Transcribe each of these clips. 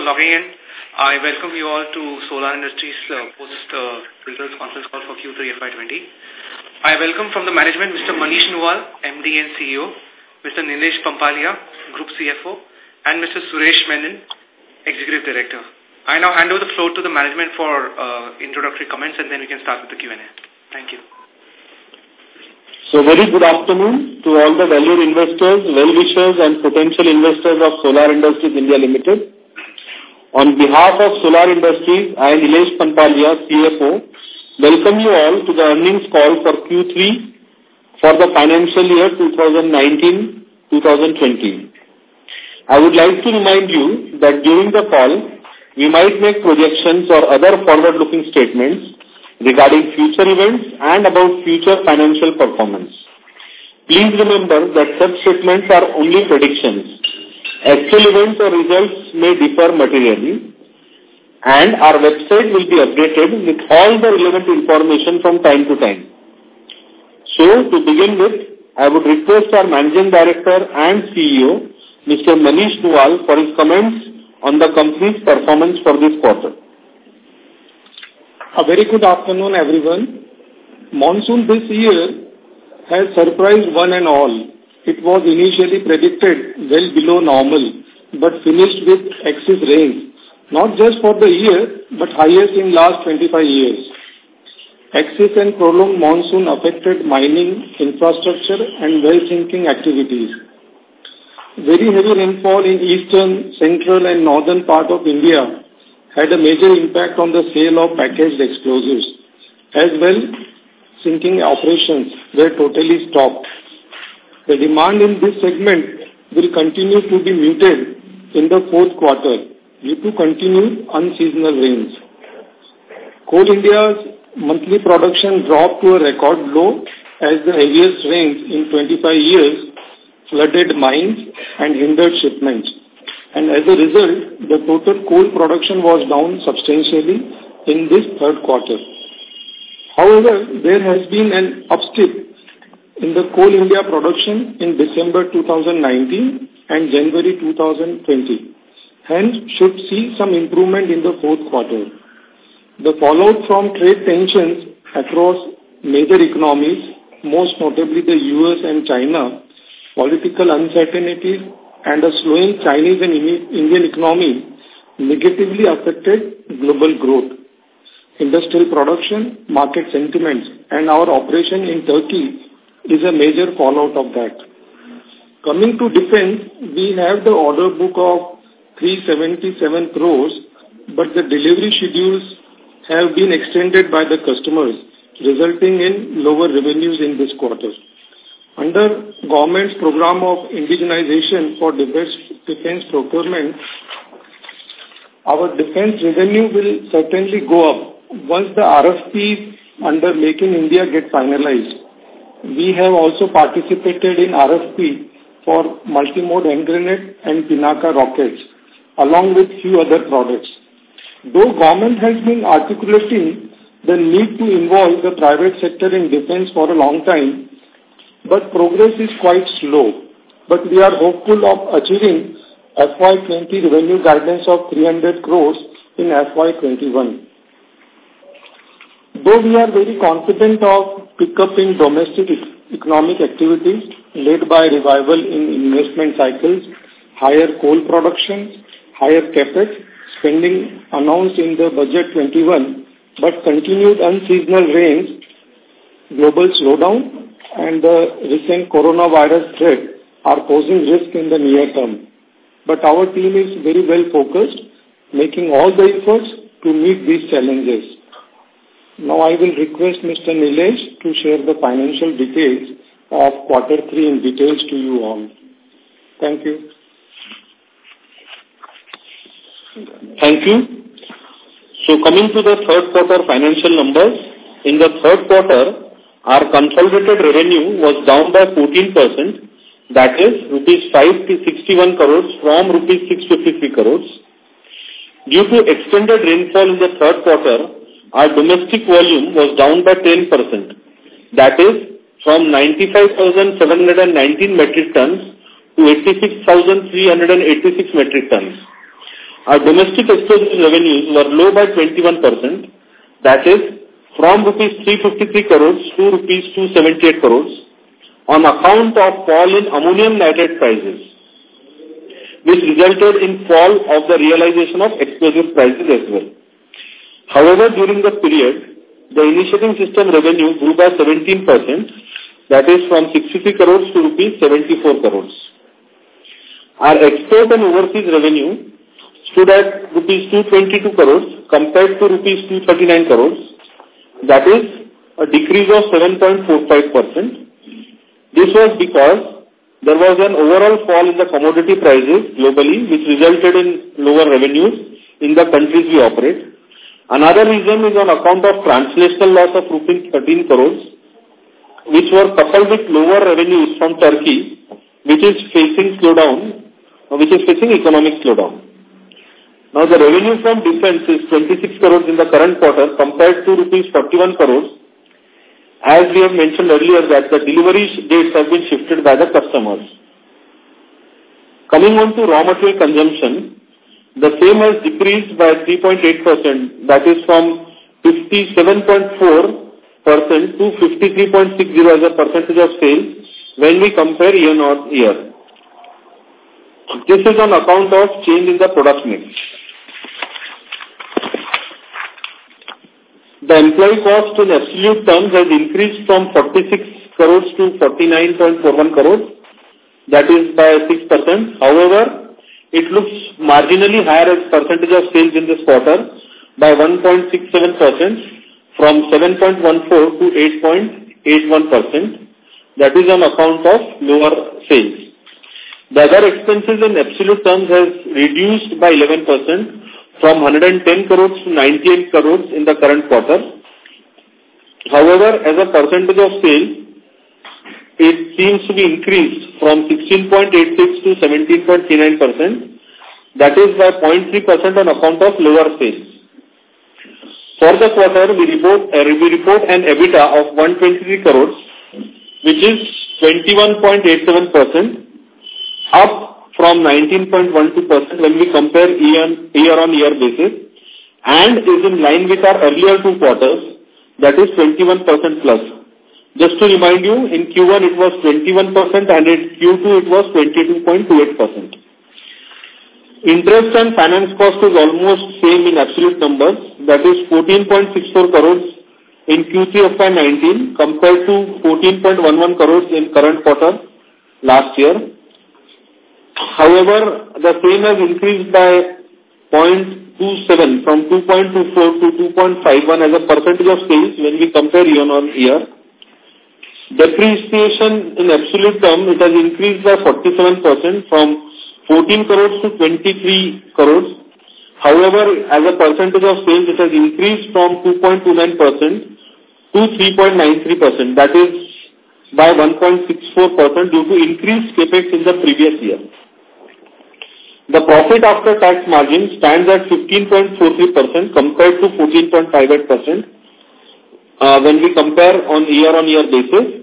for logging in. I welcome you all to Solar Industries uh, post uh, results conference call for Q3 FY20. I welcome from the management Mr. Manish Nuwal, MD and CEO, Mr. Nilesh Panpaliya, Group CFO, and Mr. Suresh Menon, Executive Director. I now hand over the floor to the management for uh, introductory comments and then we can start with the Q&A. Thank you. So very good afternoon to all the valued investors, well-wishers and potential investors of Solar Industries India Limited. On behalf of Solar Industries, I Nilesh Panpaliya, CFO, welcome you all to the earnings call for Q3 for the financial year 2019-2020. I would like to remind you that during the call, we might make projections or other forward-looking statements regarding future events and about future financial performance. Please remember that such statements are only predictions. Actual events or results may differ materially and our website will be updated with all the relevant information from time to time. So, to begin with, I would request our Managing Director and CEO, Mr. Manish Nuwal, for his comments on the company's performance for this quarter. A very good afternoon, everyone. Monsoon this year has surprised one and all. It was initially predicted well below normal, but finished with excess rains, not just for the year, but highest in last 25 years. Excess and prolonged monsoon affected mining, infrastructure and well sinking activities. Very heavy rainfall in eastern, central and northern part of India had a major impact on the sale of packaged explosives. As well, sinking operations were totally stopped. The demand in this segment will continue to be muted in the fourth quarter due to continued unseasonal rains. Coal India's monthly production dropped to a record low as the heaviest rains in 25 years flooded mines and hindered shipments. And as a result, the total coal production was down substantially in this third quarter. However, there has been an upstick in the Coal India production in December 2019 and January 2020. Hence, should see some improvement in the fourth quarter. The fallout from trade tensions across major economies, most notably the US and China, political uncertainties and a slowing Chinese and Indian economy negatively affected global growth. Industrial production, market sentiments and our operation in Turkey is a major fallout of that. Coming to defense, we have the order book of 377 crores, but the delivery schedules have been extended by the customers, resulting in lower revenues in this quarter. Under government's program of indigenization for defense, defense procurement, our defense revenue will certainly go up once the RFPs under Make in India get finalized. We have also participated in RFP for multi-mode hand grenade and Pinaka rockets, along with few other products. Though government has been articulating the need to involve the private sector in defense for a long time, but progress is quite slow. But we are hopeful of achieving FY20 revenue guidance of 300 crores in FY21. Though we are very confident of pickup in domestic economic activities led by revival in investment cycles, higher coal production, higher capex, spending announced in the budget 21, but continued unseasonal rains, global slowdown and the recent coronavirus threat are posing risk in the near term. But our team is very well focused, making all the efforts to meet these challenges. Now I will request Mr. Nilesh to share the financial details of quarter three in details to you all. Thank you. Thank you. So coming to the third quarter financial numbers, in the third quarter, our consolidated revenue was down by 14%, that is rupees 561 crores from rupees 653 crores. Due to extended rainfall in the third quarter, our domestic volume was down by 10%, that is from 95,719 metric tons to 86,386 metric tons. our domestic explosives revenues were low by 21%, that is, from rupees 353 crores to rupees 278 crores on account of fall in ammonium nitrate prices, which resulted in fall of the realization of explosive prices as well. However, during the period, the initiating system revenue grew by 17%, that is from 63 crores to rupees 74 crores. Our export and overseas revenue stood at rupees 222 crores compared to rupees 239 crores, that is a decrease of 7.45%. This was because there was an overall fall in the commodity prices globally, which resulted in lower revenues in the countries we operate. Another reason is on account of translational loss of rupees 13 crores, which were coupled with lower revenues from Turkey, which is facing slowdown, which is facing economic slowdown. Now the revenue from defense is 26 crores in the current quarter compared to rupees 41 crores, as we have mentioned earlier that the delivery dates have been shifted by the customers. Coming on to raw material consumption, the same has decreased by 3.8%, that is from 57.4% to 53.60 as a percentage of sales when we compare year on year. This is on account of change in the product mix. The employee cost in absolute terms has increased from 46 crores to 49.41 crores, that is by 6%. However, it looks marginally higher as percentage of sales in this quarter by 1.67% from 7.14 to 8.81%. That is on account of lower sales. The other expenses in absolute terms has reduced by 11% from 110 crores to 98 crores in the current quarter. However, as a percentage of sales, it seems to be increased from 16.86 to 17.39%. That is by 0.3% on account of lower sales. For the quarter, we report, uh, we report an EBITDA of 123 crores, which is 21.87%, up from 19.12% when we compare year-on-year basis, and is in line with our earlier two quarters, that is 21% plus. Just to remind you, in Q1 it was 21% and in Q2 it was 22.28%. Interest and finance cost is almost same in absolute numbers, that is 14.64 crores in Q3 of 2019 compared to 14.11 crores in current quarter last year. However, the same has increased by 0.27 from 2.24 to 2.51 as a percentage of sales when we compare year on year. Depreciation in absolute term, it has increased by 47% from 14 crores to 23 crores. However, as a percentage of sales, it has increased from 2.29% to 3.93%. That is by 1.64% due to increased capex in the previous year. The profit after tax margin stands at 15.43% compared to 14.58% uh, when we compare on year-on-year -year basis.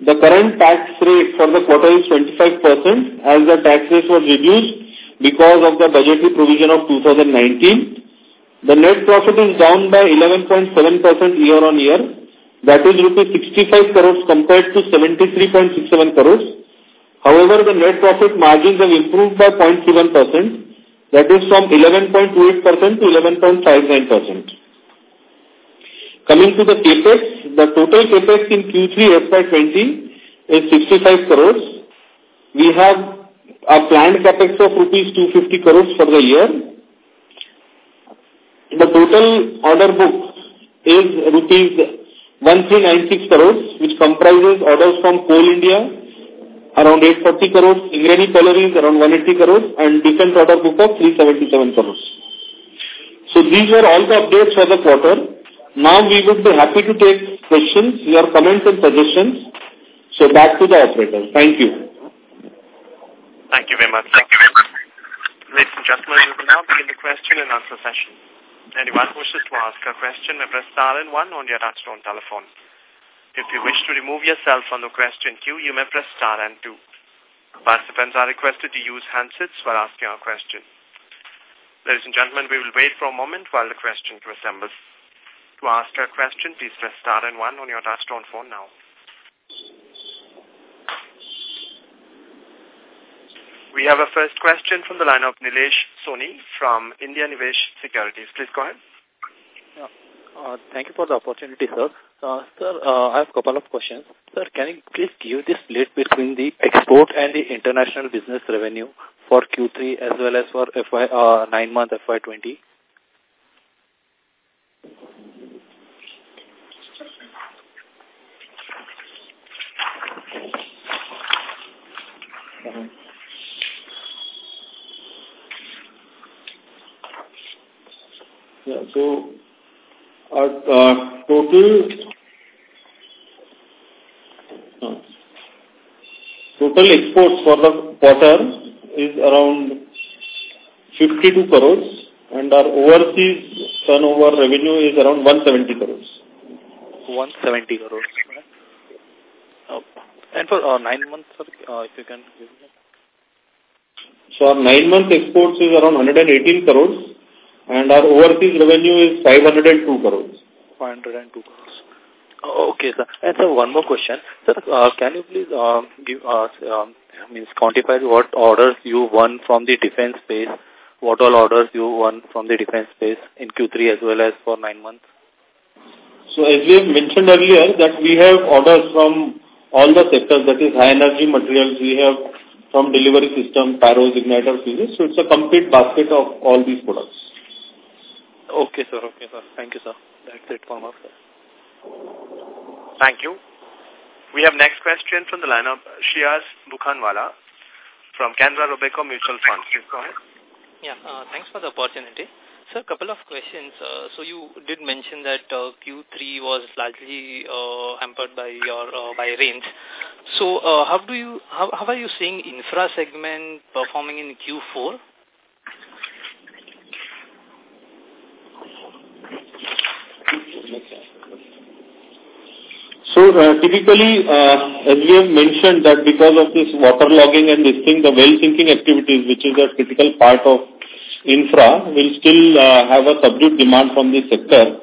The current tax rate for the quarter is 25% as the tax rate was reduced because of the budgetary provision of 2019. The net profit is down by 11.7% year on year. That is rupees 65 crores compared to 73.67 crores. However, the net profit margins have improved by 0.7%. That is from 11.28% to 11.59%. Coming to the CAPEX, the total CAPEX in Q3 FY20 is 65 crores. We have a planned CAPEX of rupees 250 crores for the year. The total order book is rupees 1396 crores, which comprises orders from Coal India, around 840 crores, Singareni Collieries, around 180 crores, and defense order book of 377 crores. So these were all the updates for the quarter. Now we would be happy to take questions, your comments and suggestions. So back to the operator. Thank you. Thank you very much. Thank you very much. Ladies and gentlemen, we will now begin the question and answer session. Anyone who wishes to ask a question may press star and one on your touchtone telephone. If you wish to remove yourself from the question queue, you may press star and two. Participants are requested to use handsets while asking a question. Ladies and gentlemen, we will wait for a moment while the question queue assembles. To ask a question, please press star and one on your touchtone phone now. We have a first question from the line of Nilesh Soni from India Nivesh Securities. Please go ahead. Uh, thank you for the opportunity, sir. Uh, sir, uh, I have a couple of questions. Sir, can you please give the split between the export and the international business revenue for Q3 as well as for FY, uh, 9-month FY20? Yeah, so our uh, total uh, total exports for the quarter is around 52 crores and our overseas turnover revenue is around 170 crores. 170 crores. Oh. And for uh, nine months, uh, if you can give me. So our nine month exports is around 118 crores and our overseas revenue is 502 crores. 502 crores. Okay, sir. And sir, one more question. Sir, uh, can you please uh, give us, um, means quantify what orders you won from the defense space, what all orders you won from the defense space in Q3 as well as for nine months? So as we have mentioned earlier that we have orders from all the sectors, that is high energy materials, we have from delivery system, pyros, igniter, fuses. So it's a complete basket of all these products. Okay, sir. Okay, sir. Thank you, sir. That's it for my sir. Thank you. We have next question from the line of Shiaz Bukhanwala from Canara Robeco Mutual Fund. Please go ahead. Yeah, uh, thanks for the opportunity. Sir, a couple of questions. Uh, so you did mention that uh, Q3 was largely uh, hampered by your uh, by rains. So uh, how do you how, how are you seeing infra segment performing in Q4? So uh, typically, uh, as we have mentioned that because of this water logging and this thing, the well sinking activities, which is a critical part of infra, will still uh, have a subdued demand from this sector.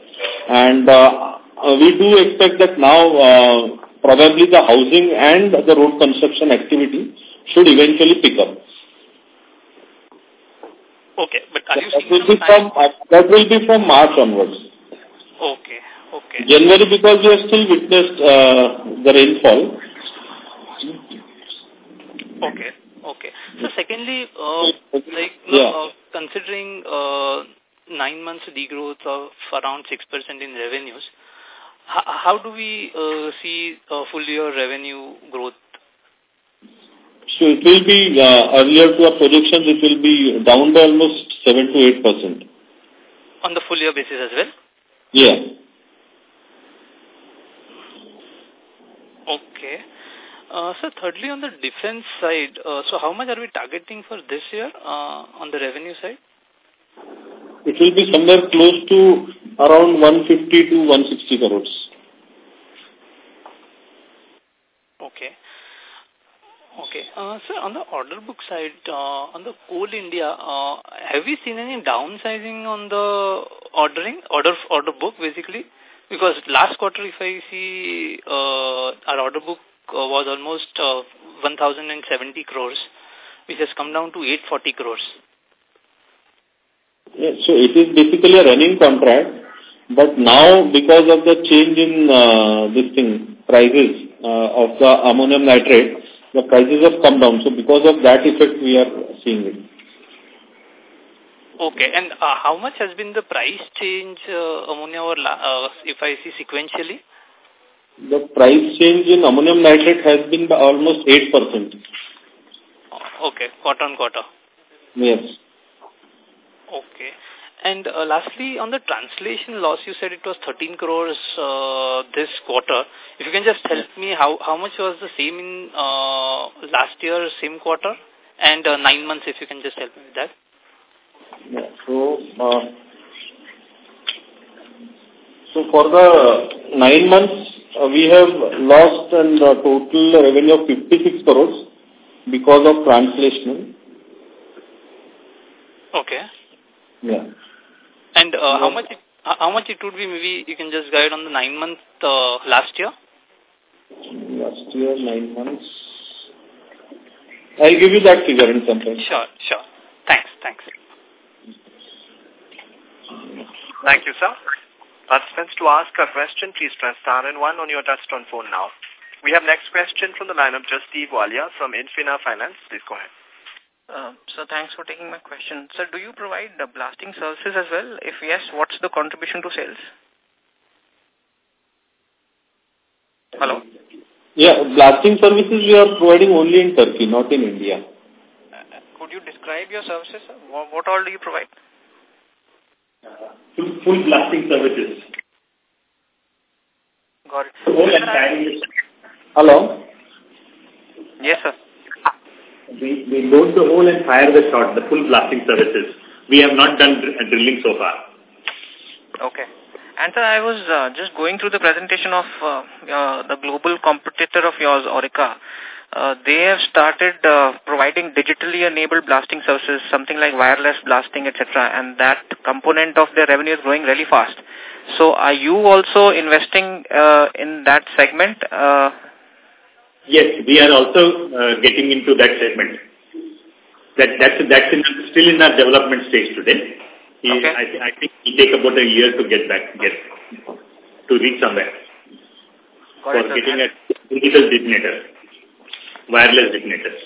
And uh, uh, we do expect that now uh, probably the housing and the road construction activity should eventually pick up. Okay, but are you that will be from that will be from March onwards. Okay, okay. January because we have still witnessed uh, the rainfall. Okay, okay. So secondly, uh, like Yeah. uh, considering uh, nine months degrowth of around 6% in revenues, how, how do we uh, see uh, full year revenue growth? So it will be uh, earlier to our projections, it will be down by almost seven to eight percent. On the full year basis as well? Yeah. Okay. Uh, so thirdly, on the defense side, uh, so how much are we targeting for this year uh, on the revenue side? It will be somewhere close to around 150 to 160 crores. Okay. Okay. Uh, sir, on the order book side, uh, on the Coal India, uh, have we seen any downsizing on the ordering, order order book basically? Because last quarter, if I see, uh, our order book uh, was almost uh, 1,070 crores, which has come down to 840 crores. Yeah, so it is basically a running contract, but now because of the change in uh, this thing, prices uh, of the ammonium nitrate, the prices have come down. So because of that effect, we are seeing it. Okay, and uh, how much has been the price change uh, ammonia or la uh, if I see sequentially? The price change in ammonium nitrate has been by almost 8%. Okay, quarter on quarter. Yes. Okay. And uh, lastly, on the translation loss, you said it was 13 crores uh, this quarter. If you can just help me, how, how much was the same in uh, last year, same quarter? And uh, nine months, if you can just help me with that. Yeah. So, uh, so for the nine months, uh, we have lost an uh, total revenue of 56 crores because of translation. Okay. Yeah. And uh, how much it, how much it would be? Maybe you can just guide on the nine month uh, last year. Last year, nine months. I'll give you that figure in some time. Sure, sure. Thanks, thanks. Thank you, sir. Participants, to ask a question, please press star and one on your touchtone phone now. We have next question from the line of Justine Walia from Infina Finance. Please go ahead. Uh, so thanks for taking my question. Sir, do you provide the blasting services as well? If yes, what's the contribution to sales? Hello? Yeah, blasting services we are providing only in Turkey, not in India. Uh, could you describe your services? What, what all do you provide? Full, full blasting services. Got it. Whole firing. Hello? Yes, sir. We, we load the hole and fire the shot, the full blasting services. We have not done dr drilling so far. Okay. And sir, I was uh, just going through the presentation of uh, uh, the global competitor of yours, Orica. Uh, they have started uh, providing digitally enabled blasting services, something like wireless blasting, etc. And that component of their revenue is growing really fast. So are you also investing uh, in that segment? Uh, Yes, we are also uh, getting into that segment. That that's that's in, still in our development stage today. Okay. I, I think it will take about a year to get back, get to reach somewhere got for it, getting a digital detonator, wireless detonators.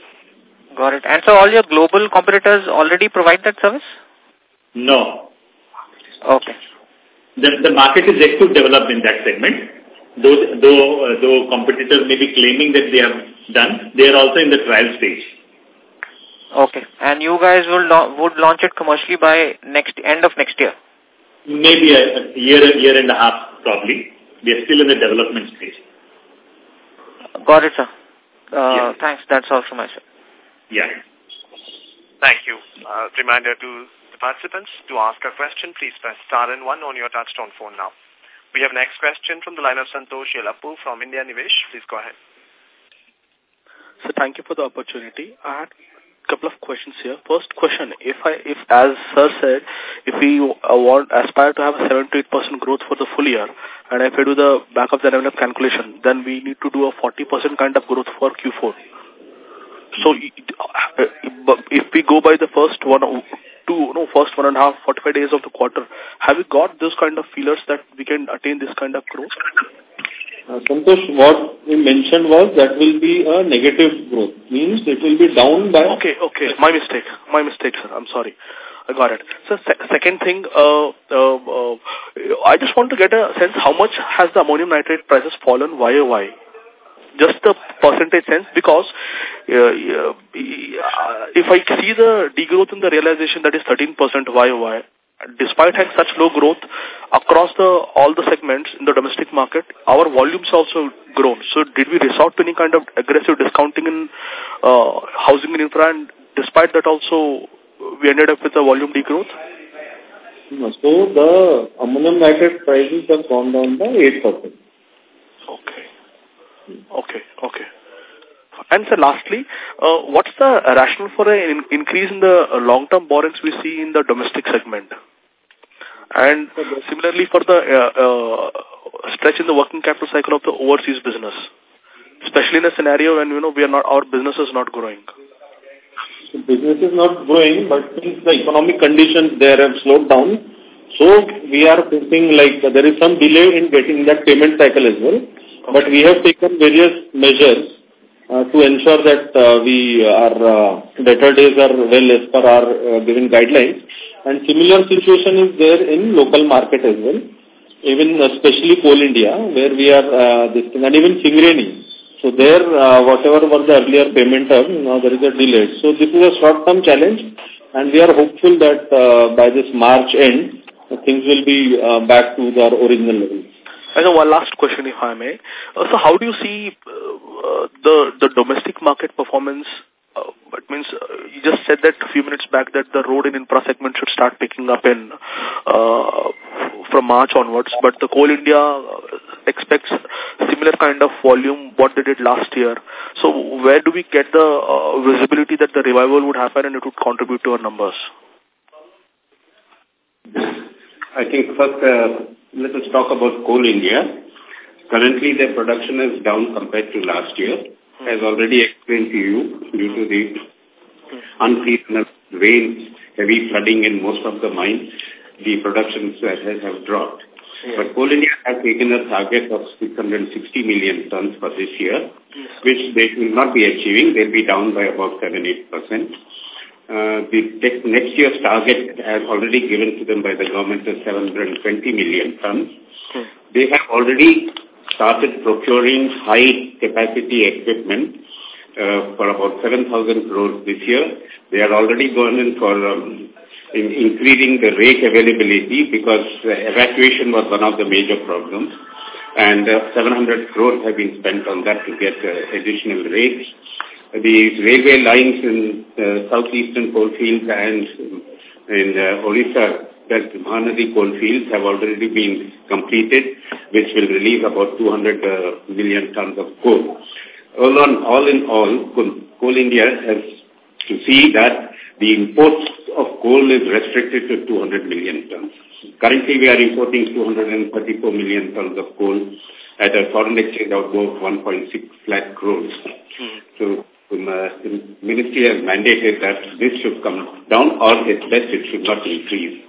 Got it. And so all your global competitors already provide that service? No, Okay. the the market is yet to develop in that segment. Though though uh, though competitors may be claiming that they have done, they are also in the trial stage. Okay. And you guys will would launch it commercially by next end of next year? Maybe a, a year, a year and a half probably. We are still in the development stage. Got it, sir. Uh, Yeah. Thanks. That's all from my side. Yeah. Thank you. Uh, reminder to the participants to ask a question, please press star and one on your touchtone phone now. We have next question from the line of Santosh Yelappu from India Nivesh. Please go ahead. So thank you for the opportunity. I had a couple of questions here. First question, if I, if as sir said, if we want aspire to have a 7 to 8% growth for the full year, and if I do the back of the envelope calculation, then we need to do a 40% kind of growth for Q4. So uh, if we go by the first one, two, no, first one and a half, 45 days of the quarter, have we got those kind of feelers that we can attain this kind of growth? Uh, Santosh, what we mentioned was that will be a negative growth. Means it will be down by... Okay, okay. My mistake. My mistake, sir. I'm sorry. I got it. So, se second thing, uh, uh, uh, I just want to get a sense how much has the ammonium nitrate prices fallen YOY? Just the percentage sense because uh, uh, if I see the degrowth in the realization that is 13% YOY, despite having such low growth across the all the segments in the domestic market, our volumes also grown. So did we resort to any kind of aggressive discounting in uh, housing and infra and despite that also we ended up with a volume degrowth? So the ammonium nitrate prices have gone down by 8%. Okay. Okay, okay. And so lastly, uh, what's the rationale for an in increase in the long-term borrowings we see in the domestic segment? And similarly for the uh, uh, stretch in the working capital cycle of the overseas business, especially in a scenario when, you know, we are not, our business is not growing. So business is not growing, but since the economic conditions there have slowed down, so we are thinking like there is some delay in getting that payment cycle as well. But we have taken various measures to ensure that uh, we our uh, debtor days are well as per our uh, given guidelines. And similar situation is there in local market as well, even especially Coal India, where we are uh, this thing, and even Singareni. So there, uh, whatever was the earlier payment term, now there is a delay. So this is a short-term challenge, and we are hopeful that uh, by this March end, things will be uh, back to their original level. And then one last question, if I may. Uh, so how do you see uh, uh, the the domestic market performance? Uh, means uh, you just said that a few minutes back that the road and infra segment should start picking up in uh, from March onwards, but the Coal India uh, expects similar kind of volume what they did last year. So where do we get the uh, visibility that the revival would happen and it would contribute to our numbers? I think first, uh, let us talk about Coal India. Currently, their production is down compared to last year. As already explained to you, due to the unseasonal rains, heavy flooding in most of the mines, the productions have dropped. Yeah. But Coal India has taken a target of 660 million tons for this year, yes. which they will not be achieving. They'll be down by about 7-8%. Uh, the next year's target has already given to them by the government is 720 million tons. Hmm. They have already started procuring high-capacity equipment uh, for about 7,000 crores this year. They are already going in for um, in increasing the rake availability because uh, evacuation was one of the major problems. And uh, 700 crores have been spent on that to get uh, additional rakes. The railway lines in uh, southeastern coalfields and in uh, Orissa, that Mahanadi coalfields have already been completed, which will release about 200 uh, million tons of coal. All, on, all in all, Coal India has to see that the imports of coal is restricted to 200 million tons. Currently, we are importing 234 million tons of coal at a foreign exchange outgo of 1.6 lakh crores. So, um, uh, the ministry has mandated that this should come down or at best it should not increase.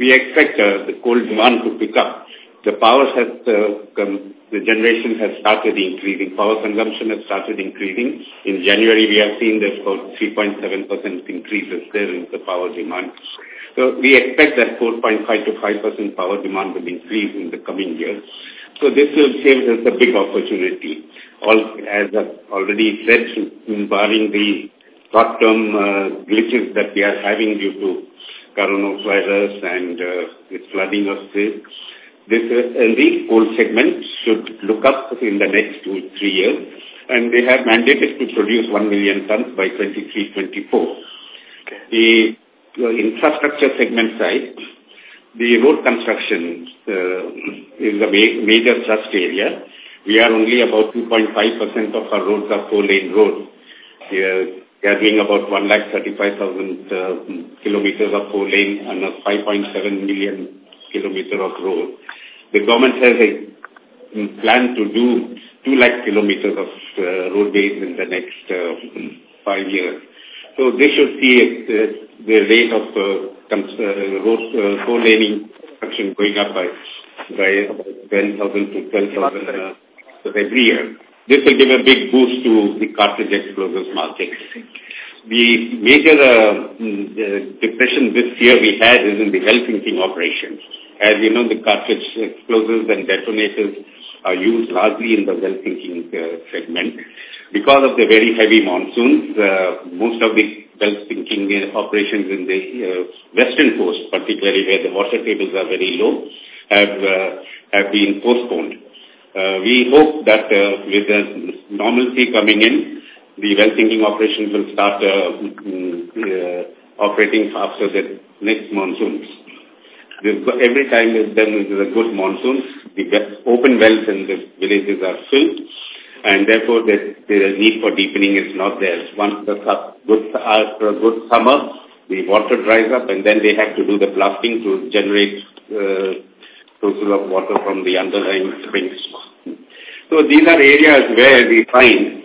We expect uh, the coal demand to pick up. The power has uh, come, the generation has started increasing. Power consumption has started increasing. In January, we have seen there's about 3.7% increases there in the power demand. So we expect that 4.5 to 5% power demand will increase in the coming years. So this will give us a big opportunity. All, as I've already said, barring the short-term uh, glitches that we are having due to coronavirus and uh, the flooding of this, this uh, the coal segment should look up in the next two, three years, and they have mandated to produce 1 million tons by 23-24. Okay. The uh, infrastructure segment side, the road construction uh, is a ma major thrust area. We are only about 2.5% of our roads are four-lane roads. Are, we are doing about 1,35,000 uh, kilometers of four-lane and 5.7 million kilometer of road. The government has a mm, plan to do 2 lakh kilometers of uh, roadways in the next uh, five years. So they should see uh, the rate of uh, uh, road uh, four laning construction going up by by about 10,000 to 12,000 uh, every year. This will give a big boost to the cartridge explosives market. The major uh, mm, uh, depression this year we had is in the well sinking operations. As you know, the cartridge explosives and detonators are used largely in the well sinking uh, segment. Because of the very heavy monsoons, uh, most of the well sinking uh, operations in the uh, western coast, particularly where the water tables are very low, have, uh, have been postponed. Uh, we hope that uh, with the normalcy coming in, the well sinking operations will start uh, mm, uh, operating after the next monsoons every time there's a good monsoon, the open wells in the villages are filled, and therefore the, the need for deepening is not there. Once the good, after a good summer, the water dries up, and then they have to do the blasting to generate uh, sources of water from the underlying springs. So these are areas where we find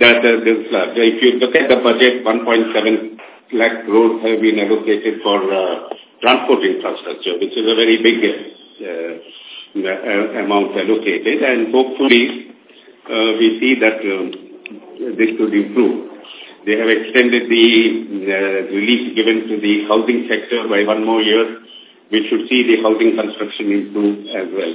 that uh, this, uh, if you look at the budget, 1.7 lakh crores have been allocated for uh, transport infrastructure, which is a very big uh, uh, amount allocated, and hopefully uh, we see that um, this could improve. They have extended the uh, relief given to the housing sector by one more year. We should see the housing construction improve as well.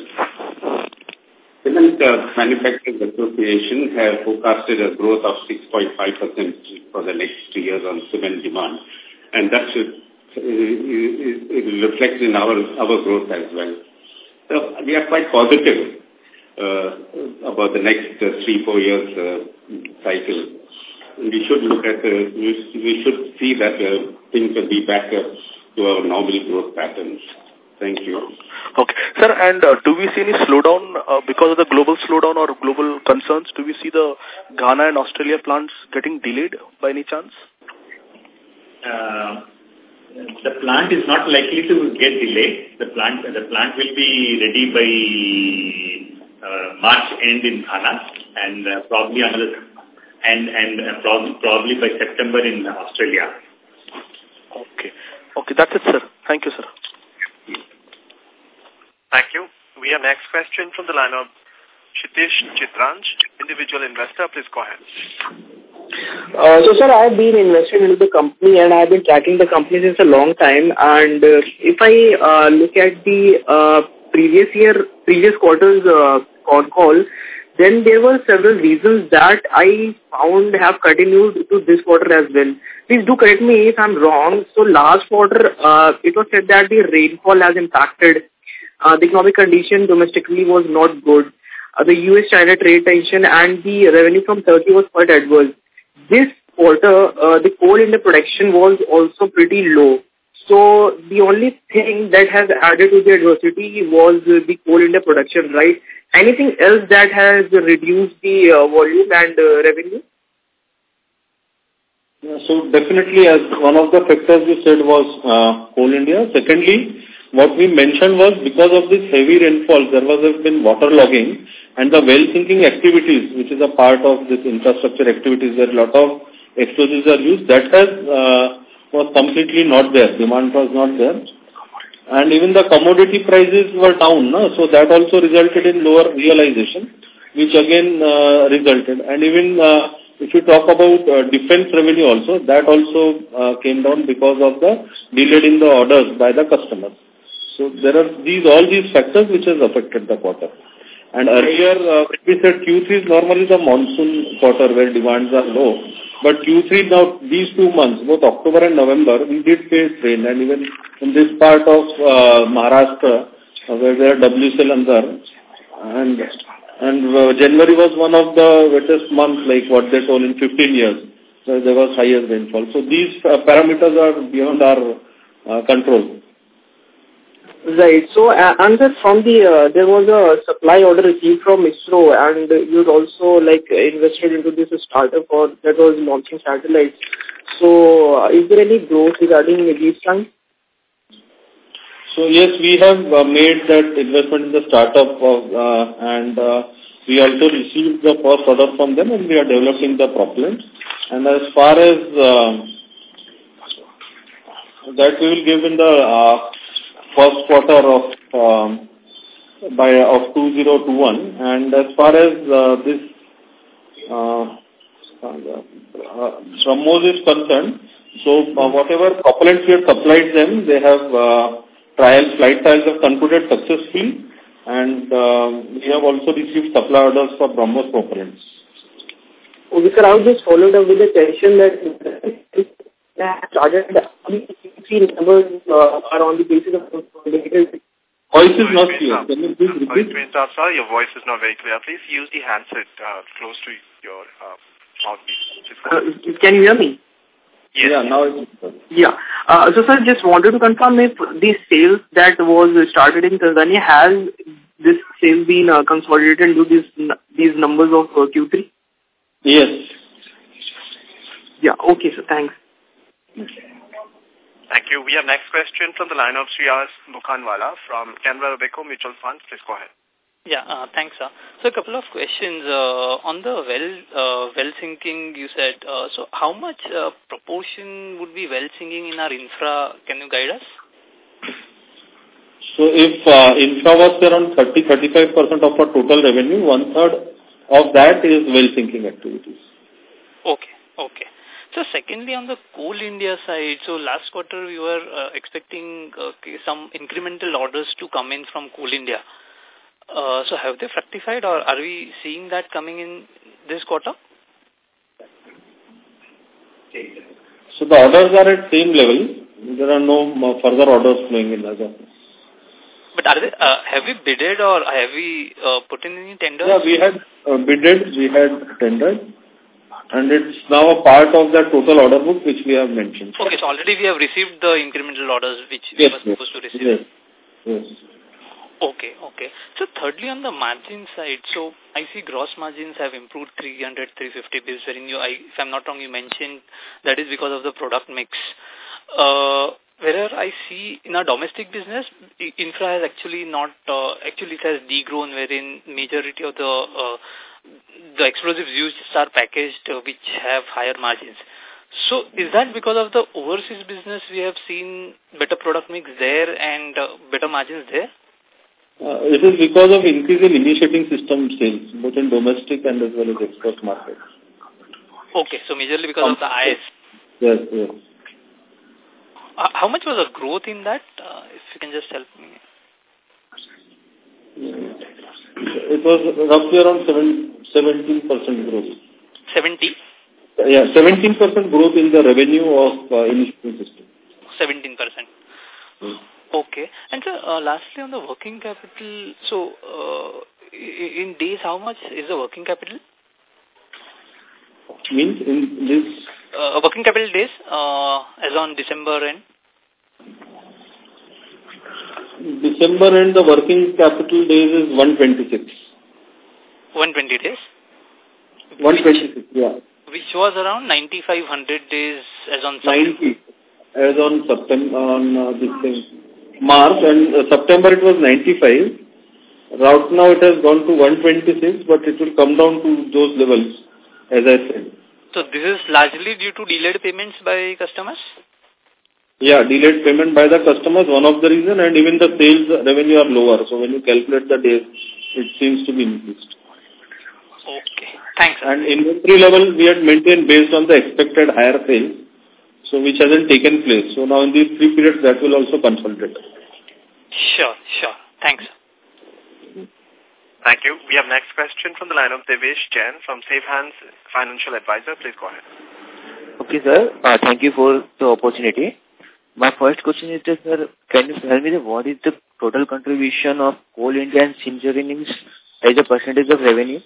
Cement uh, Manufacturers Association have forecasted a growth of 6.5% for the next two years on cement demand. And that should it will reflect in our, our growth as well. So we are quite positive uh, about the next uh, three, four years uh, cycle. We should look at, uh, we, we should see that uh, things will be back uh, to our normal growth patterns. Thank you. Okay. Sir, and uh, do we see any slowdown uh, because of the global slowdown or global concerns? Do we see the Ghana and Australia plants getting delayed by any chance? Uh, the plant is not likely to get delayed. The plant, the plant will be ready by uh, March end in Ghana and uh, probably another, and, and uh, probably, probably by September in Australia. Okay. Okay, that's it, sir. Thank you, sir. Thank you. We have next question from the line of Shitish Chitranj, individual investor. Please go ahead. Uh, so, sir, I've been invested into the company and I've been tracking the company since a long time. And uh, if I uh, look at the uh, previous year, previous quarter's uh, call, then there were several reasons that I found have continued to this quarter as well. Please do correct me if I'm wrong. So last quarter, uh, it was said that the rainfall has impacted. Uh, the economic condition domestically was not good. Uh, the US-China trade tension and the revenue from Turkey was quite adverse. This quarter, uh, the Coal India production was also pretty low. So the only thing that has added to the adversity was the Coal India production, right? Anything else that has reduced the uh, volume and uh, revenue? Yeah, so definitely as one of the factors you said was uh, Coal India. Secondly, what we mentioned was because of this heavy rainfall, there was a been waterlogging and the well sinking activities, which is a part of this infrastructure activities where a lot of explosives are used, that has uh, was completely not there. Demand was not there. And even the commodity prices were down, no? so that also resulted in lower realization, which again uh, resulted. And even uh, if you talk about uh, defense revenue also, that also uh, came down because of the delay in the orders by the customers. So there are these all these factors which has affected the quarter. And earlier, uh, we said Q3 is normally the monsoon quarter where demands are low. But Q3 now, these two months, both October and November, we did face rain. And even in this part of uh, Maharashtra, uh, where there are WCL under, and, and uh, January was one of the wettest months, like what they told in 15 years. So there was highest rainfall. So these uh, parameters are beyond our uh, control. Right. So, uh, and from the, uh, there was a supply order received from ISRO and you also like invested into this startup or that was launching satellites. So, uh, is there any growth regarding these plans? So, yes, we have uh, made that investment in the startup of, uh, and uh, we also received the first order from them and we are developing the propellant. And as far as uh, that we will give in the uh, first quarter of um, by of 2021 and as far as uh, this uh, uh, is concerned so uh, whatever propellants we have supplied them they have trials flight trials have concluded successfully and uh, we have also received supply orders for BrahMos propellants Okay, sir, I just followed up with the question that started three numbers uh, are on the basis of Voice is not clear. Can you please repeat? Sorry to sir. Your voice is not very clear. Please use the handset uh, close to your uh, mouthpiece. Uh, can you hear me? Yes. Yeah, now it's Yeah. Uh, so, sir, just wanted to confirm if the sales that was started in Tanzania has this sales been uh, consolidated into these these numbers of uh, Q3? Yes. Yeah. Okay, sir. Thanks. Thank you. We have next question from the line of Shriyas Mukhanwala from Canara Robeco Mutual Fund. Please go ahead. Yeah, uh, thanks, sir. So a couple of questions. Uh, on the well uh, well sinking, you said, uh, so how much uh, proportion would be well sinking in our infra? Can you guide us? So if uh, infra was around 30-35% of our total revenue, one-third of that is well sinking activities. Okay, okay. So secondly, on the Coal India side, so last quarter we were uh, expecting uh, some incremental orders to come in from Coal India. Uh, so have they fructified or are we seeing that coming in this quarter? So the orders are at same level. There are no further orders flowing in as of. But are they, uh, have we bidded or have we uh, put in any tenders? Yeah, we had uh, bidded, we had tendered, and it's now a part of the total order book which we have mentioned. Okay, so already we have received the incremental orders which yes, we were yes, supposed to receive. Yes, yes. Okay, okay. So thirdly, on the margin side, so I see gross margins have improved 300, 350 basis, wherein you, I, if I'm not wrong, you mentioned that is because of the product mix. Uh, where I see in our domestic business, infra has actually not, uh, actually it has degrown wherein majority of the, uh, the explosives used are packaged uh, which have higher margins. So is that because of the overseas business we have seen better product mix there and uh, better margins there? Uh, it is because of increase in initiating system sales, both in domestic and as well as export markets. Okay, so majorly because um, of the IS. Yes, yes. Uh, how much was the growth in that, uh, if you can just help me? It was roughly around 17% growth. 70? Yeah, 17% growth in the revenue of uh, initial system. 17%. Hmm. Okay. And so, uh, lastly, on the working capital, so uh, in days, how much is the working capital? Means in this? Uh, working capital days uh, as on December end? December end, the working capital days is 126. 120 days? 126, which, yeah. Which was around 9,500 days as on September. 90, as on September, on uh, this thing. March and uh, September it was 95. Right now it has gone to 126, but it will come down to those levels, as I said. So this is largely due to delayed payments by customers? Yeah, delayed payment by the customers, one of the reason, and even the sales revenue are lower. So when you calculate the days, it seems to be increased. Okay, thanks. And inventory level we had maintained based on the expected higher sales so which hasn't taken place. So now in these three periods, that will also consolidate. Sure, sure. Thanks. Thank you. We have next question from the line of Devesh Jain from Safe Hands Financial Advisor. Please go ahead. Okay, sir. Uh, thank you for the opportunity. My first question is, that, sir, can you tell me what is the total contribution of Coal India and Singareni as a percentage of revenue?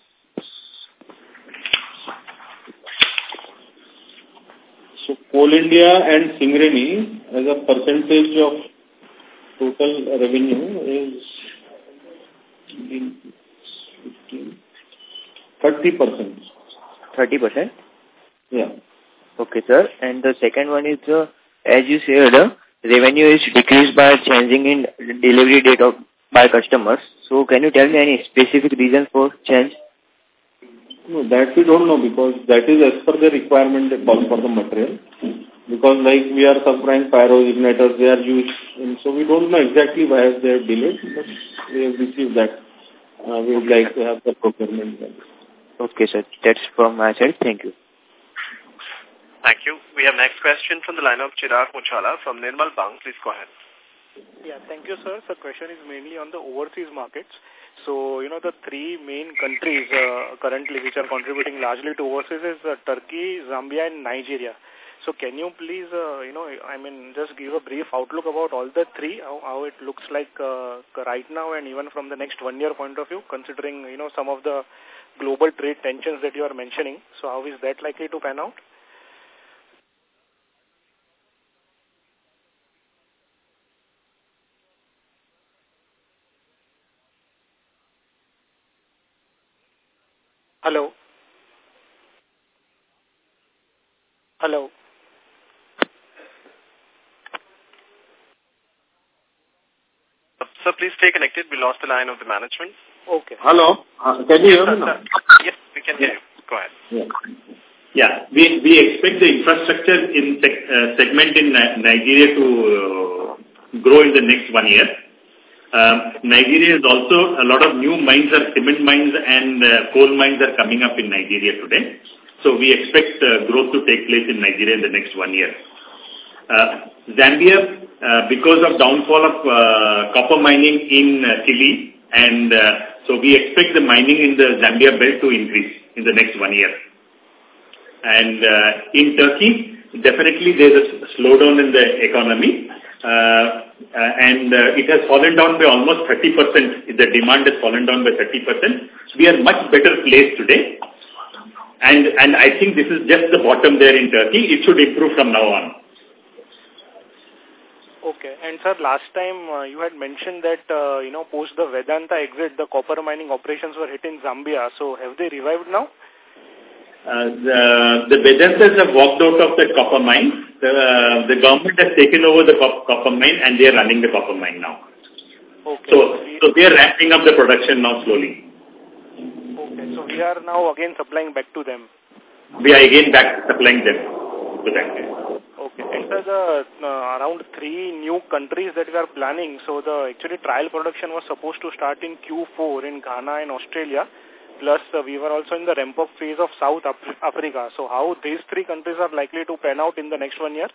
So Coal India and Singareni as a percentage of total revenue is 30%. 30%? Yeah. Okay, sir. And the second one is, uh, as you said, uh, revenue is decreased by changing in delivery date of by customers. So can you tell me any specific reason for change? No, that we don't know because that is as per the requirement they for the material. Because like we are supplying pyro igniters, they are used. And so we don't know exactly why they have delayed, but we have received that. Uh, we would like to have the procurement. Okay, sir. That's from my side. Thank you. Thank you. We have next question from the line of Chirag Muchala from Nirmal Bang. Please go ahead. Yeah, thank you, sir. The question is mainly on the overseas markets. So, you know, the three main countries uh, currently which are contributing largely to overseas is uh, Turkey, Zambia and Nigeria. So can you please, uh, you know, I mean, just give a brief outlook about all the three, how, how it looks like uh, right now and even from the next one year point of view, considering, you know, some of the global trade tensions that you are mentioning. So how is that likely to pan out? Hello. Hello. Sir, please stay connected. We lost the line of the management. Okay. Hello. Uh, can you hear me now? Yes, we can hear you. Go ahead. Yeah. Yeah, we, we expect the infrastructure in seg uh, segment in Nigeria to uh, grow in the next one year. Um, Nigeria is also, a lot of new mines are cement mines and uh, coal mines are coming up in Nigeria today. So we expect uh, growth to take place in Nigeria in the next one year. Uh, Zambia, uh, because of downfall of uh, copper mining in uh, Chile, and uh, so we expect the mining in the Zambia belt to increase in the next one year. And uh, in Turkey, definitely there's a slowdown in the economy. Uh, and uh, it has fallen down by almost 30%. The demand has fallen down by 30%. We are much better placed today. And, and I think this is just the bottom there in Turkey. It should improve from now on. Okay. And sir, last time uh, you had mentioned that, uh, you know, post the Vedanta exit, the copper mining operations were hit in Zambia. So have they revived now? Uh, the, the Vedantas have walked out of the copper mine. The, uh, the government has taken over the copper mine and they are running the copper mine now. Okay. So, so they are ramping up the production now slowly. Okay, so we are now again supplying back to them. We are again back supplying them to that. Okay, and sir, the uh, around three new countries that we are planning, so the actually trial production was supposed to start in Q4 in Ghana and Australia, plus uh, we were also in the ramp-up phase of South Af Africa. So how these three countries are likely to pan out in the next one year?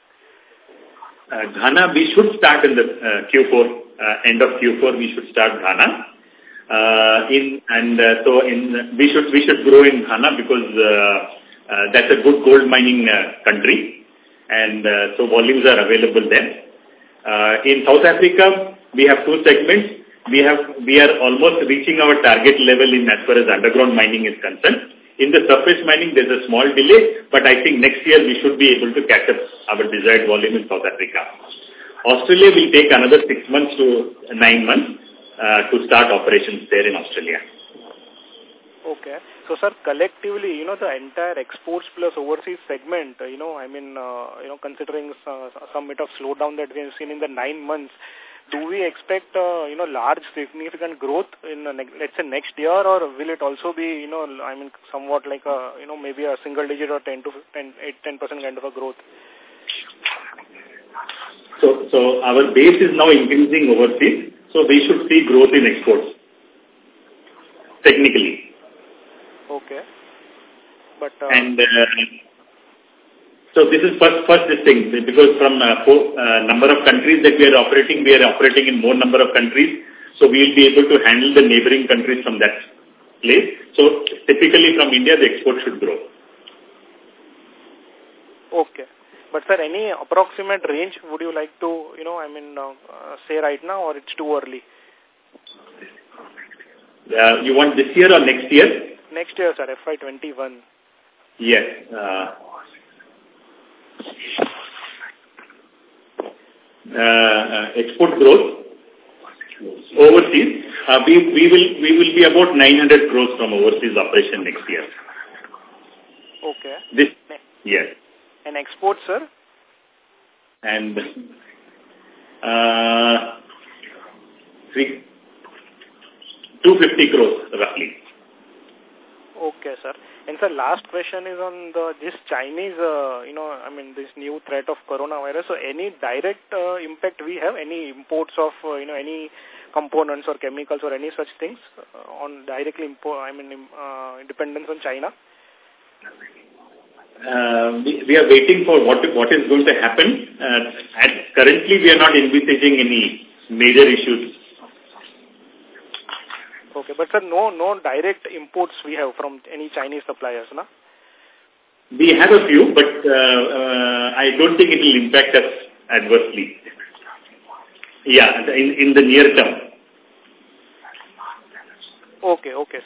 Uh, Ghana, we should start in the uh, Q4, uh, end of Q4, we should start Ghana. Uh, in and uh, so in we should we should grow in Ghana because that's a good gold mining country, and so volumes are available there. In South Africa, we have two segments. We have we are almost reaching our target level in as far as underground mining is concerned. In the surface mining, there's a small delay, but I think next year we should be able to catch up our desired volume in South Africa. Australia will take another six months to nine months uh, to start operations there in Australia. Okay. So, sir, collectively, you know, the entire exports plus overseas segment, you know, I mean, uh, you know, considering uh, some bit of slowdown that we have seen in the nine months, do we expect, uh, you know, large significant growth in, uh, let's say, next year, or will it also be, you know, I mean, somewhat like a, you know, maybe a single digit or 10 to 10, 8, 10% kind of a growth? So, so our base is now increasing overseas, so we should see growth in exports, technically. Okay. But, uh, and uh, so this is first first this thing because from uh, four, uh, number of countries that we are operating, we are operating in more number of countries. So we will be able to handle the neighboring countries from that place. So typically from India, the export should grow. Okay. But sir, any approximate range would you like to, you know, I mean, uh, uh, say right now or it's too early? Uh, you want this year or next year? Next year, sir, FY21. Yes. Uh, uh, export growth overseas, uh, we, we will we will be about 900 crores from overseas operation next year. Okay. This yes. And export, sir? And uh, three, 250 crores roughly. Okay, sir. And sir, last question is on the this Chinese, uh, you know, I mean, this new threat of coronavirus. So, any direct uh, impact we have? Any imports of, uh, you know, any components or chemicals or any such things uh, on directly import? I mean, uh, dependence on China. Uh, we, we are waiting for what what is going to happen. Uh, currently, we are not envisaging any major issues Okay, but sir, no, no direct imports we have from any Chinese suppliers, na? We have a few, but uh, uh, I don't think it will impact us adversely. Yeah, in, in the near term. Okay, okay.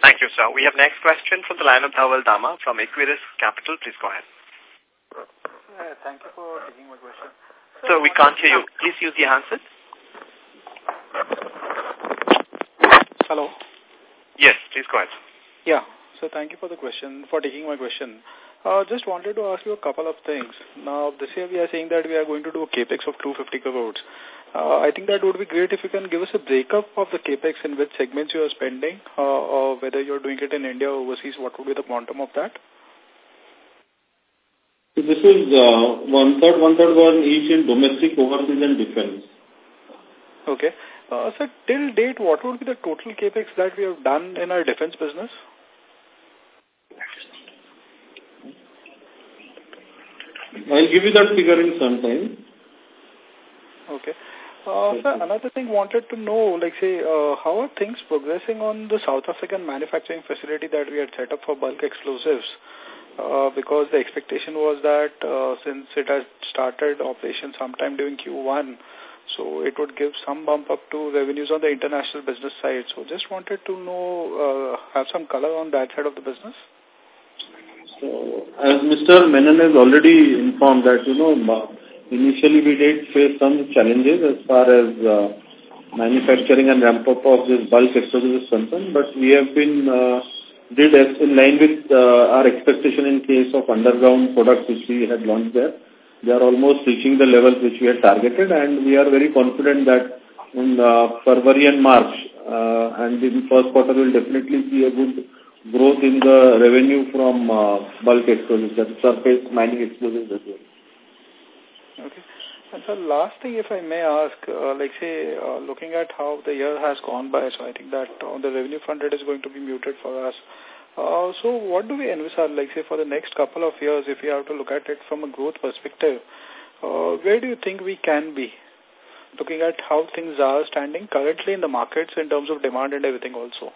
Thank you, sir. We have next question from the line of Dhaval Dama from Equirus Capital. Please go ahead. Uh, thank you for taking my question. Sir, we can't hear you. Please use the handset. Hello. Yes, please go ahead. Yeah. So thank you for the question, for taking my question. Uh, just wanted to ask you a couple of things. Now, this year we are saying that we are going to do a capex of 250 crores. Uh, I think that would be great if you can give us a breakup of the capex in which segments you are spending, uh, or whether you're doing it in India or overseas, what would be the quantum of that? So this is uh, one-third, one-third one each in domestic, overseas and defense. Okay. Uh, sir, till date, what would be the total capex that we have done in our defense business? I'll give you that figure in some time. Okay. Uh, sir, another thing wanted to know, like say, uh, how are things progressing on the South African manufacturing facility that we had set up for bulk explosives? Uh, because the expectation was that uh, since it has started operation sometime during Q1, so it would give some bump up to revenues on the international business side. So just wanted to know, uh, have some color on that side of the business. So, as Mr. Menon has already informed that, you know, initially we did face some challenges as far as uh, manufacturing and ramp-up of this bulk explosives is concerned, but we have been uh, did in line with uh, our expectation in case of underground products which we had launched there. They are almost reaching the levels which we had targeted, and we are very confident that in uh, February and March, uh, and in first quarter, we'll definitely see a good growth in the revenue from uh, bulk explosives, that surface mining explosives as well. Okay. And so last thing, if I may ask, uh, like say, uh, looking at how the year has gone by, so I think that on the revenue front it is going to be muted for us. Uh, so what do we envisage, like say, for the next couple of years, if we have to look at it from a growth perspective, uh, where do you think we can be? Looking at how things are standing currently in the markets in terms of demand and everything also.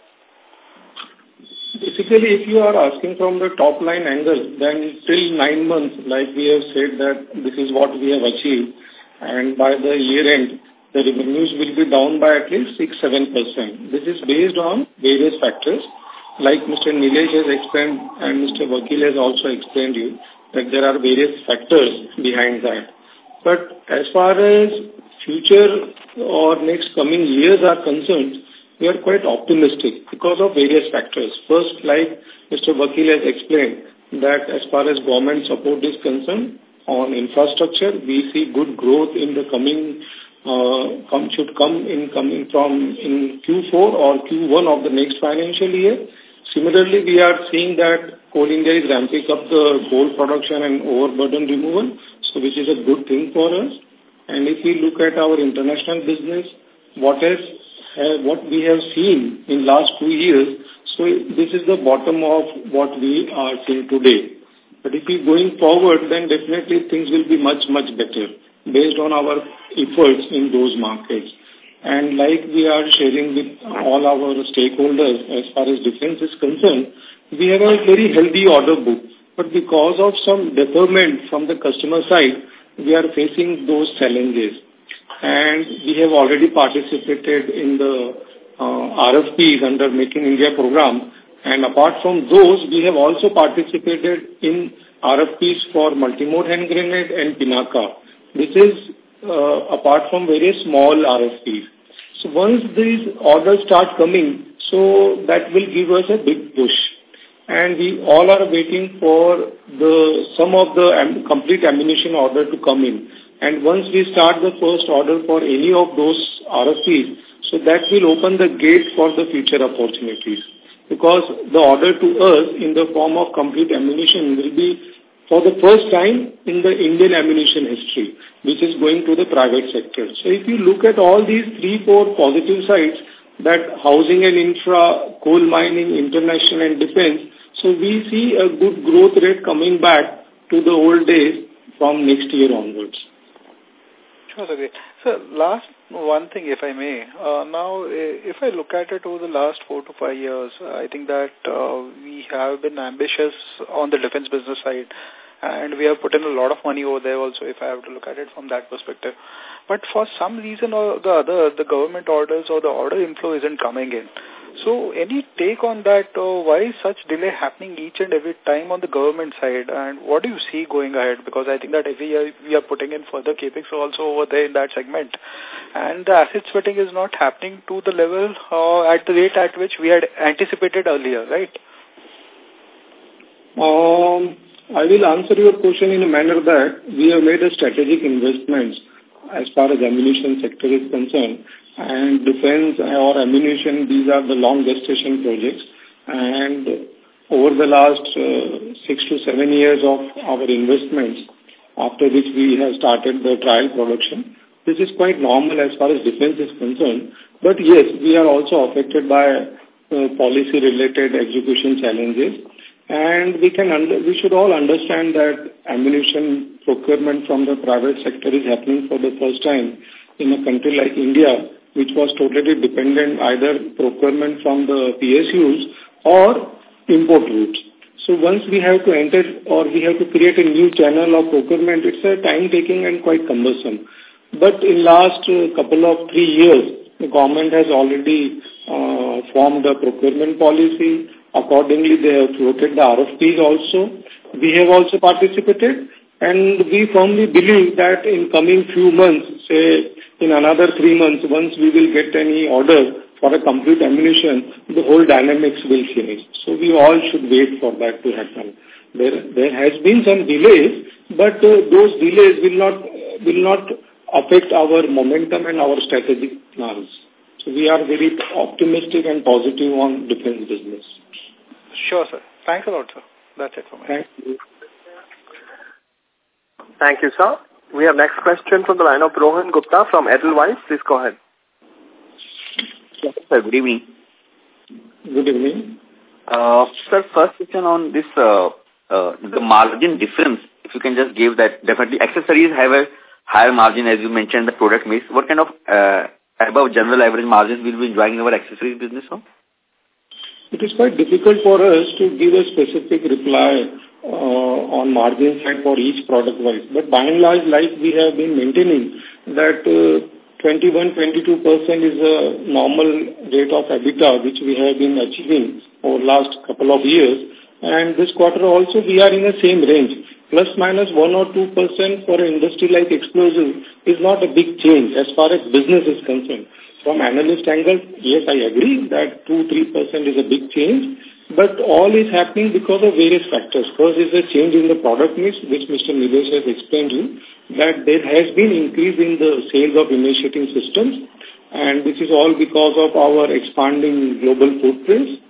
Basically, if you are asking from the top line angle, then till nine months, like we have said that this is what we have achieved, and by the year end, the revenues will be down by at least 6-7%. This is based on various factors. Like Mr. Nilesh has explained and Mr. Vakil has also explained you that there are various factors behind that. But as far as future or next coming years are concerned, we are quite optimistic because of various factors. First, like Mr. Vakil has explained, that as far as government support is concerned, on infrastructure, we see good growth in the coming, uh, come, should come in coming from in Q4 or Q1 of the next financial year. Similarly, we are seeing that Coal India is ramping up the coal production and overburden removal, so which is a good thing for us. And if we look at our international business, what has uh, what we have seen in last two years. So this is the bottom of what we are seeing today. But if we going forward, then definitely things will be much, much better based on our efforts in those markets. And like we are sharing with all our stakeholders as far as defense is concerned, we have a very healthy order book. But because of some deferment from the customer side, we are facing those challenges and we have already participated in the uh, RFPs under Make in India program. And apart from those, we have also participated in RFPs for multimode hand grenade and Pinaka. This is uh, apart from very small RFPs. So once these orders start coming, so that will give us a big push. And we all are waiting for the some of the complete ammunition order to come in. And once we start the first order for any of those RFPs, so that will open the gate for the future opportunities. Because the order to us in the form of complete ammunition will be for the first time in the Indian ammunition history, which is going to the private sector. So if you look at all these three, four positive sides, that housing and infra, coal mining, international and defense, so we see a good growth rate coming back to the old days from next year onwards. Sure. So last one thing, if I may. Uh, now, if I look at it over the last four to five years, I think that uh, we have been ambitious on the defense business side and we have put in a lot of money over there also if I have to look at it from that perspective. But for some reason or the other, the government orders or the order inflow isn't coming in. So any take on that, uh, why is such delay happening each and every time on the government side and what do you see going ahead? Because I think that every year we are putting in further capex also over there in that segment and the asset sweating is not happening to the level uh, at the rate at which we had anticipated earlier, right? Um, I will answer your question in a manner that we have made a strategic investments as far as ammunition sector is concerned and defense or ammunition, these are the long gestation projects. And over the last uh, six to seven years of our investments, after which we have started the trial production, this is quite normal as far as defense is concerned. But yes, we are also affected by uh, policy-related execution challenges. And we can under, we should all understand that ammunition procurement from the private sector is happening for the first time in a country like India, which was totally dependent either procurement from the PSUs or import routes. So once we have to enter or we have to create a new channel of procurement, it's a time-taking and quite cumbersome. But in last uh, couple of three years, the government has already uh, formed a procurement policy. Accordingly, they have floated the RFPs also. We have also participated and we firmly believe that in coming few months, say in another three months, once we will get any order for a complete ammunition, the whole dynamics will change. So we all should wait for that to happen. There, there has been some delays, but uh, those delays will not, will not affect our momentum and our strategic plans. So we are very optimistic and positive on defense business. Sure, sir. Thanks a lot, sir. That's it for me. Thank you. Thank you, sir. We have next question from the line of Rohan Gupta from Edelweiss. Please go ahead. Yes, sir. Good evening. Good evening. Uh, sir, first question on this, uh, uh, the margin difference, if you can just give that, definitely accessories have a higher margin as you mentioned the product mix. What kind of uh, above general average margins will be enjoying our accessories business on? It is quite difficult for us to give a specific reply on margin side for each product wise. But by and large, like we have been maintaining that uh, 21-22% is a normal rate of EBITDA which we have been achieving over last couple of years. And this quarter also we are in the same range. Plus minus 1 or 2% for an industry like explosive is not a big change as far as business is concerned. From analyst angle, yes, I agree that 2-3% is a big change, but all is happening because of various factors. First is a change in the product mix, which Mr. Nilesh has explained to you, that there has been increase in the sales of initiating systems, and this is all because of our expanding global footprints.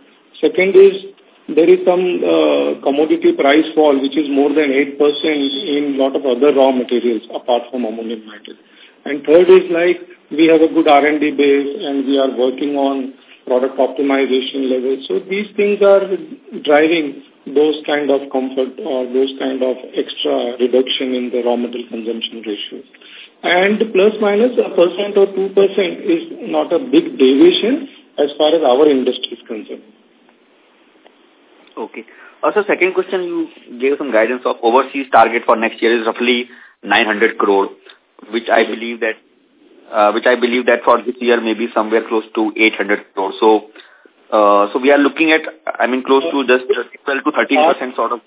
Second is there is some uh, commodity price fall, which is more than 8% in lot of other raw materials apart from ammonium nitrate. And third is like we have a good R&D base and we are working on product optimization levels. So these things are driving those kind of comfort or those kind of extra reduction in the raw material consumption ratio. And plus minus a percent or 2% is not a big deviation as far as our industry is concerned. Okay. Also, second question, you gave some guidance of overseas target for next year is roughly 900 crore, which I believe that uh, which I believe that for this year may be somewhere close to 800 crore. So, uh, so we are looking at, I mean, close to just 12 to 13 percent sort of.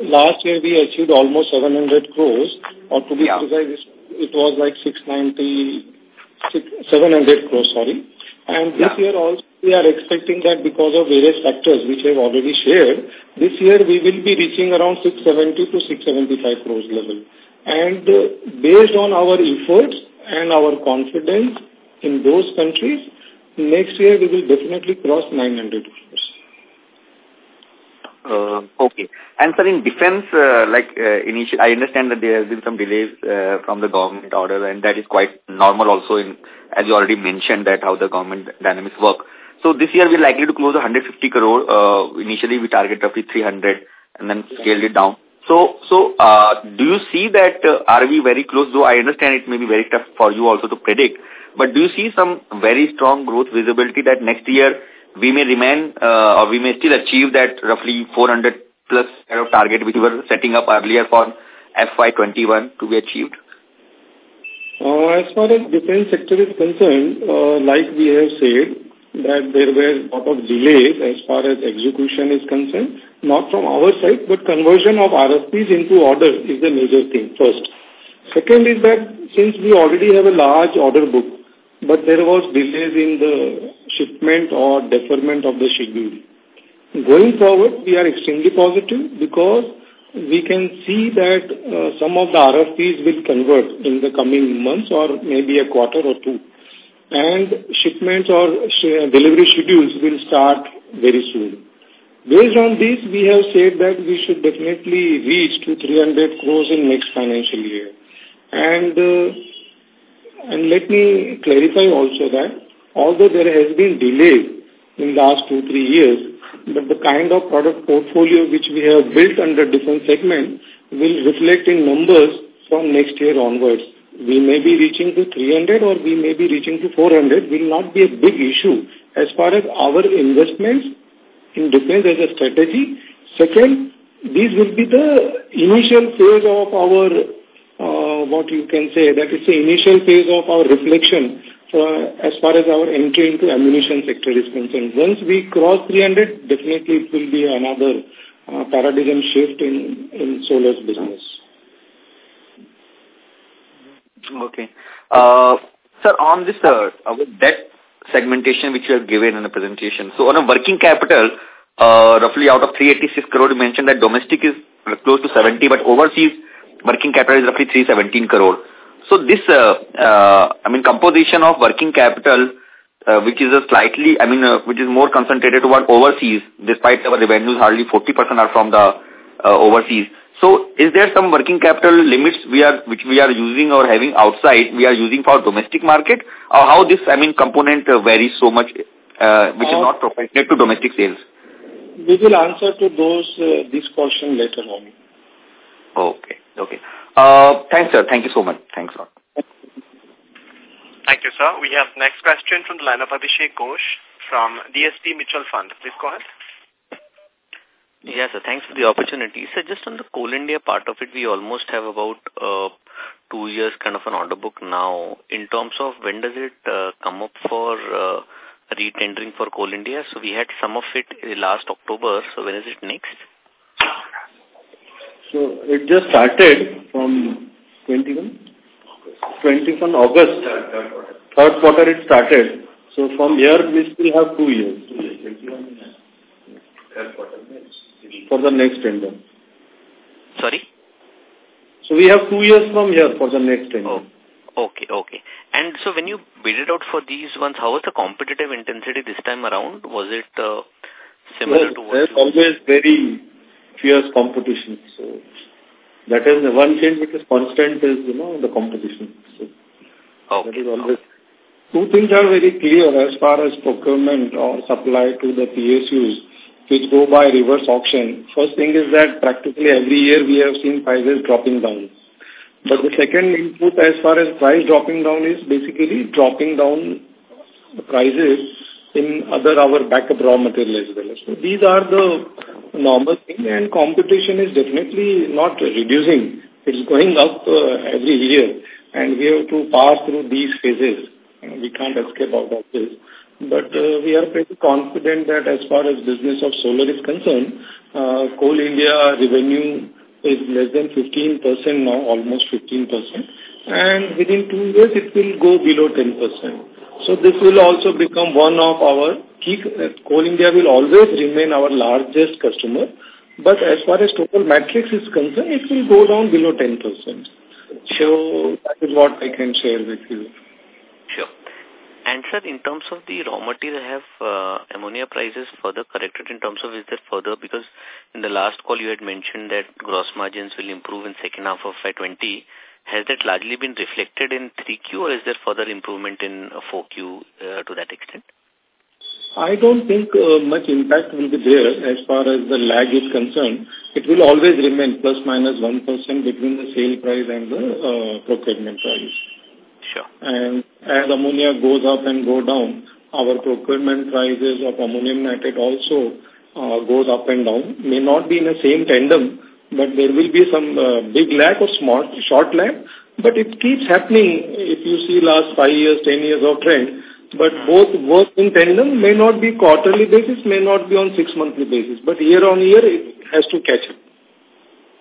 Last year we achieved almost 700 crores, or to be yeah. precise, it was like 690, 700 crores, sorry. And this yeah. year also we are expecting that because of various factors which I have already shared, this year we will be reaching around 670 to 675 crores level. And uh, based on our efforts and our confidence in those countries, next year we will definitely cross 900 crores. Uh, okay. And sir, in defense, uh, like uh, initial, I understand that there has been some delays uh, from the government order, and that is quite normal also in, as you already mentioned, that how the government dynamics work. So this year we're likely to close 150 crore. Uh, initially we target roughly 300 and then scaled it down. So, so uh, do you see that uh, are we very close? Though I understand it may be very tough for you also to predict, but do you see some very strong growth visibility that next year we may remain uh, or we may still achieve that roughly 400 plus kind of target which we were setting up earlier for FY21 to be achieved? Uh, as far as defense sector is concerned, uh, like we have said, that there were a lot of delays as far as execution is concerned, not from our side, but conversion of RFPs into order is the major thing first. Second is that since we already have a large order book, but there was delays in the shipment or deferment of the schedule. Going forward, we are extremely positive because we can see that uh, some of the RFPs will convert in the coming months or maybe a quarter or two and shipments or delivery schedules will start very soon. Based on this, we have said that we should definitely reach to 300 crores in next financial year. And, uh, and let me clarify also that although there has been delay in last two, three years, but the kind of product portfolio which we have built under different segments will reflect in numbers from next year onwards we may be reaching to 300 or we may be reaching to 400 will not be a big issue as far as our investments in defense as a strategy. Second, these will be the initial phase of our, uh, what you can say, that is the initial phase of our reflection uh, as far as our entry into ammunition sector is concerned. Once we cross 300, definitely it will be another uh, paradigm shift in, in Solar's business. Okay. Uh, Sir, on this uh, our debt segmentation which you have given in the presentation. So on a working capital, uh, roughly out of 386 crore, you mentioned that domestic is close to 70, but overseas working capital is roughly 317 crore. So this, uh, uh, I mean, composition of working capital, uh, which is a slightly, I mean, uh, which is more concentrated toward overseas, despite our revenues hardly 40% are from the uh, overseas. So is there some working capital limits we are which we are using or having outside we are using for domestic market or how this I mean component uh, varies so much uh, which uh, is not proportionate to domestic sales? We will answer to those uh, this question later on. Okay. Okay. Uh, thanks, sir. Thank you so much. Thanks a lot. Thank you, sir. We have next question from the line of Abhishek Ghosh from DSP Mutual Fund. Please go ahead. Yes, sir. Thanks for the opportunity. So just on the Coal India part of it, we almost have about uh, two years kind of an order book now. In terms of when does it uh, come up for uh, retendering for Coal India? So we had some of it last October. So when is it next? So it just started from 21? 21 August. Third quarter it started. So from here we still have two years. Third quarter for the next tender. Sorry? So we have two years from here for the next tender. Oh, okay, okay. And so when you bid it out for these ones, how was the competitive intensity this time around? Was it uh, similar well, to what There's always very fierce competition. So that is the one change which is constant is, you know, the competition. So okay. that is always... Two things are very clear as far as procurement or supply to the PSUs which go by reverse auction. First thing is that practically every year we have seen prices dropping down. But the second input as far as price dropping down is basically dropping down prices in other our backup raw material as well. So these are the normal thing and competition is definitely not reducing. It's going up uh, every year and we have to pass through these phases. We can't escape out of this. But uh, we are pretty confident that as far as business of solar is concerned, uh, Coal India revenue is less than 15% now, almost 15%. And within two years, it will go below 10%. So this will also become one of our key, uh, Coal India will always remain our largest customer. But as far as total matrix is concerned, it will go down below 10%. So that is what I can share with you. And sir, in terms of the raw material, have uh, ammonia prices further corrected in terms of is there further? Because in the last call you had mentioned that gross margins will improve in second half of FY20. Has that largely been reflected in 3Q or is there further improvement in 4Q uh, to that extent? I don't think uh, much impact will be there as far as the lag is concerned. It will always remain plus minus 1 between the sale price and the uh, procurement price. Sure. And as ammonia goes up and go down, our procurement prices of ammonium nitrate also uh, goes up and down. May not be in the same tandem, but there will be some uh, big lag or small, short lag. But it keeps happening if you see last five years, ten years of trend. But both work in tandem may not be quarterly basis, may not be on six monthly basis. But year on year, it has to catch up.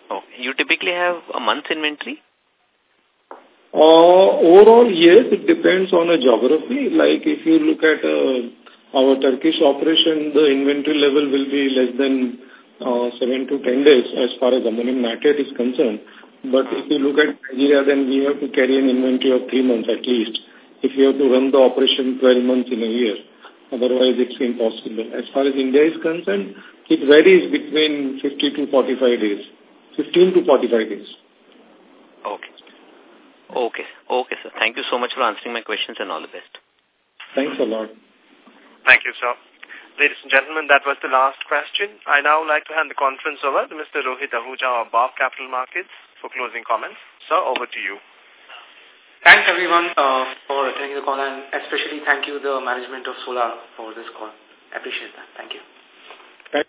Oh, you typically have a month's inventory? Uh, overall, yes, it depends on a geography. Like if you look at uh, our Turkish operation, the inventory level will be less than uh, 7 to 10 days as far as ammonium nitrate is concerned. But if you look at Nigeria, then we have to carry an inventory of 3 months at least. If you have to run the operation 12 months in a year. Otherwise, it's impossible. As far as India is concerned, it varies between 50 to 45 days. 15 to 45 days. Okay. Okay. Okay, sir. Thank you so much for answering my questions and all the best. Thanks a lot. Thank you, sir. Ladies and gentlemen, that was the last question. I now like to hand the conference over to Mr. Rohit Ahuja of BOB Capital Markets for closing comments. Sir, over to you. Thanks everyone uh, for attending the call and especially thank you the management of Solar for this call. I appreciate that. Thank you.